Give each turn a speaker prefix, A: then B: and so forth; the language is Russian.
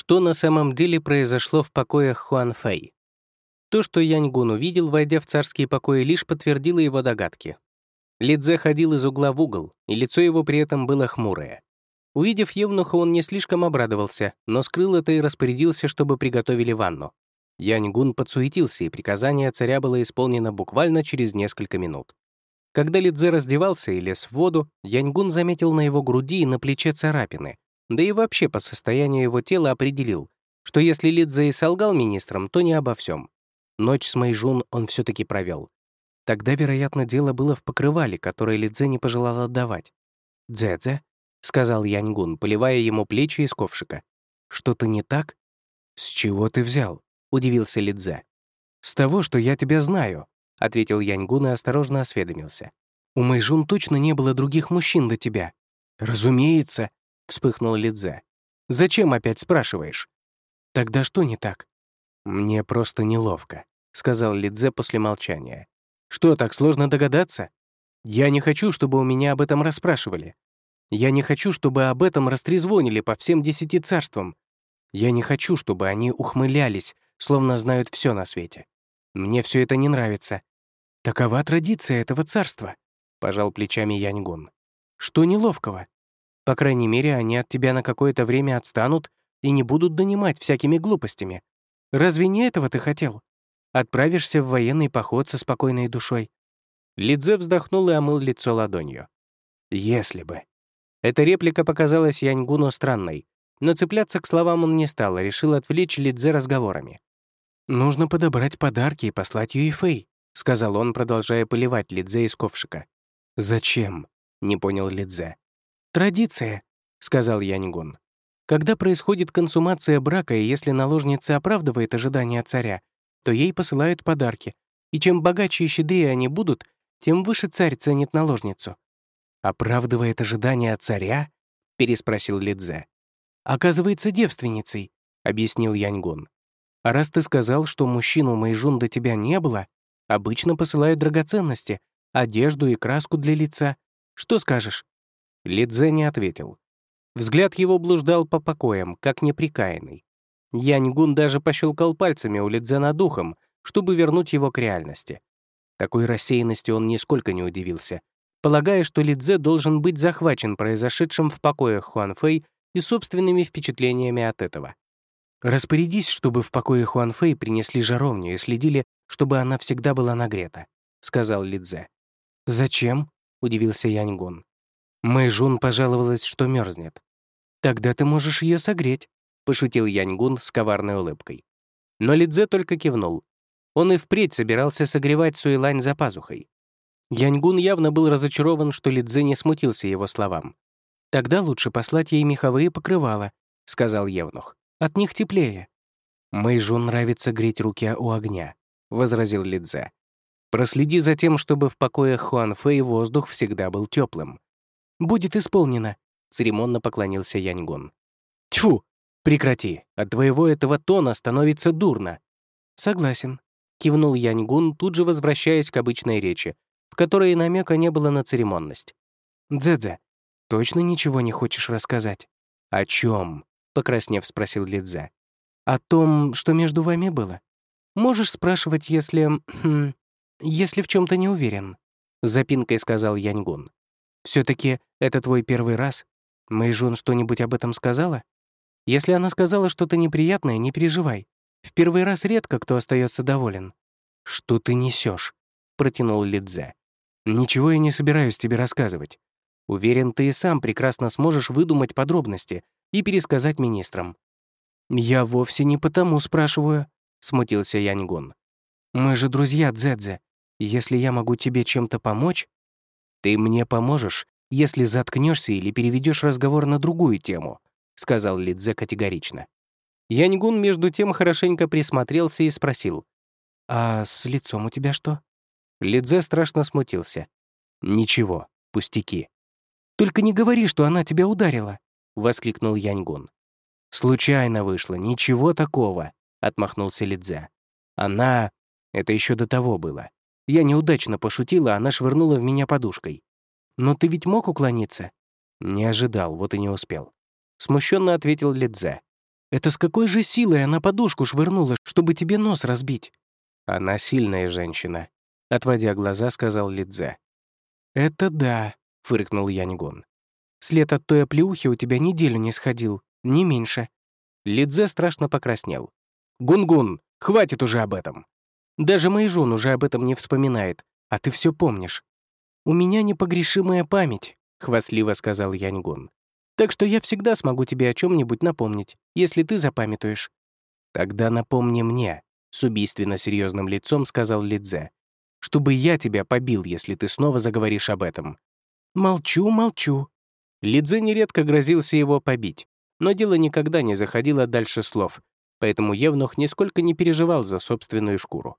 A: Что на самом деле произошло в покоях Хуан Фэй? То, что Яньгун увидел, войдя в царские покои, лишь подтвердило его догадки. Лидзе ходил из угла в угол, и лицо его при этом было хмурое. Увидев Евнуха, он не слишком обрадовался, но скрыл это и распорядился, чтобы приготовили ванну. Яньгун подсуетился, и приказание царя было исполнено буквально через несколько минут. Когда Лидзе раздевался и лез в воду, Яньгун заметил на его груди и на плече царапины, да и вообще по состоянию его тела определил, что если Лидзе и солгал министрам, то не обо всем. Ночь с Мэйжун он все таки провел. Тогда, вероятно, дело было в покрывале, которое Лидзе не пожелал отдавать. «Дзэ-дзэ», — сказал Яньгун, поливая ему плечи из ковшика. «Что-то не так?» «С чего ты взял?» — удивился Лидзе. «С того, что я тебя знаю», — ответил Яньгун и осторожно осведомился. «У Мэйжун точно не было других мужчин до тебя». «Разумеется», — вспыхнул Лидзе. «Зачем опять спрашиваешь?» «Тогда что не так?» «Мне просто неловко», — сказал Лидзе после молчания. «Что, так сложно догадаться? Я не хочу, чтобы у меня об этом расспрашивали. Я не хочу, чтобы об этом растрезвонили по всем десяти царствам. Я не хочу, чтобы они ухмылялись, словно знают все на свете. Мне все это не нравится. Такова традиция этого царства», — пожал плечами Яньгун. «Что неловкого? По крайней мере, они от тебя на какое-то время отстанут и не будут донимать всякими глупостями. Разве не этого ты хотел? Отправишься в военный поход со спокойной душой». Лидзе вздохнул и омыл лицо ладонью. «Если бы». Эта реплика показалась Яньгуну странной, но цепляться к словам он не стал, а решил отвлечь Лидзе разговорами. «Нужно подобрать подарки и послать Юйфэй», — сказал он, продолжая поливать Лидзе из ковшика. «Зачем?» — не понял Лидзе. «Традиция», — сказал Яньгун. «Когда происходит консумация брака, и если наложница оправдывает ожидания царя, то ей посылают подарки, и чем богаче и щедрее они будут, тем выше царь ценит наложницу». «Оправдывает ожидания царя?» — переспросил Лидзе. «Оказывается, девственницей», — объяснил Яньгун. «А раз ты сказал, что мужчину Мэйжун до тебя не было, обычно посылают драгоценности, одежду и краску для лица. Что скажешь?» Лидзе не ответил. Взгляд его блуждал по покоям, как неприкаянный. Яньгун даже пощелкал пальцами у Лидзе над ухом, чтобы вернуть его к реальности. Такой рассеянности он нисколько не удивился, полагая, что Лидзе должен быть захвачен произошедшим в покоях Хуанфэй и собственными впечатлениями от этого. «Распорядись, чтобы в покое Хуанфэй принесли жаровню и следили, чтобы она всегда была нагрета», — сказал Лидзе. «Зачем?» — удивился Яньгун. Мэйжун пожаловалась, что мерзнет. «Тогда ты можешь ее согреть», — пошутил Яньгун с коварной улыбкой. Но Лидзе только кивнул. Он и впредь собирался согревать Суэлань за пазухой. Яньгун явно был разочарован, что Лидзе не смутился его словам. «Тогда лучше послать ей меховые покрывала», — сказал Евнух. «От них теплее». «Мэйжун нравится греть руки у огня», — возразил Лидзе. «Проследи за тем, чтобы в покоях Хуанфэй воздух всегда был теплым. «Будет исполнено», — церемонно поклонился Яньгун. «Тьфу! Прекрати! От твоего этого тона становится дурно!» «Согласен», — кивнул Яньгун, тут же возвращаясь к обычной речи, в которой намека не было на церемонность. «Дзэдзе, точно ничего не хочешь рассказать?» «О чем? покраснев спросил Лидзе. «О том, что между вами было. Можешь спрашивать, если... Хм, если в чем то не уверен», — запинкой сказал Яньгун все таки это твой первый раз? Мэйжун что-нибудь об этом сказала? Если она сказала что-то неприятное, не переживай. В первый раз редко кто остается доволен. «Что ты несешь? протянул Лидзе. «Ничего я не собираюсь тебе рассказывать. Уверен, ты и сам прекрасно сможешь выдумать подробности и пересказать министрам». «Я вовсе не потому спрашиваю», — смутился Яньгун. «Мы же друзья, Дзэдзе. Если я могу тебе чем-то помочь...» «Ты мне поможешь, если заткнешься или переведешь разговор на другую тему», сказал Лидзе категорично. Яньгун между тем хорошенько присмотрелся и спросил. «А с лицом у тебя что?» Лидзе страшно смутился. «Ничего, пустяки». «Только не говори, что она тебя ударила», — воскликнул Яньгун. «Случайно вышло, ничего такого», — отмахнулся Лидзе. «Она... Это еще до того было. Я неудачно пошутила, она швырнула в меня подушкой. «Но ты ведь мог уклониться?» «Не ожидал, вот и не успел». Смущенно ответил Лидзе. Это с какой же силой она подушку швырнула, чтобы тебе нос разбить?» «Она сильная женщина», — отводя глаза, сказал Лидзе. «Это да», — фыркнул Янигон. «След от той оплеухи у тебя неделю не сходил, не меньше». Лидзе страшно покраснел. «Гунгун, хватит уже об этом!» «Даже мой жен уже об этом не вспоминает, а ты все помнишь». «У меня непогрешимая память», — хвастливо сказал Яньгун. «Так что я всегда смогу тебе о чем нибудь напомнить, если ты запамятуешь». «Тогда напомни мне», — с убийственно серьезным лицом сказал Лидзе, «чтобы я тебя побил, если ты снова заговоришь об этом». «Молчу, молчу». Лидзе нередко грозился его побить, но дело никогда не заходило дальше слов, поэтому Евнух нисколько не переживал за собственную шкуру.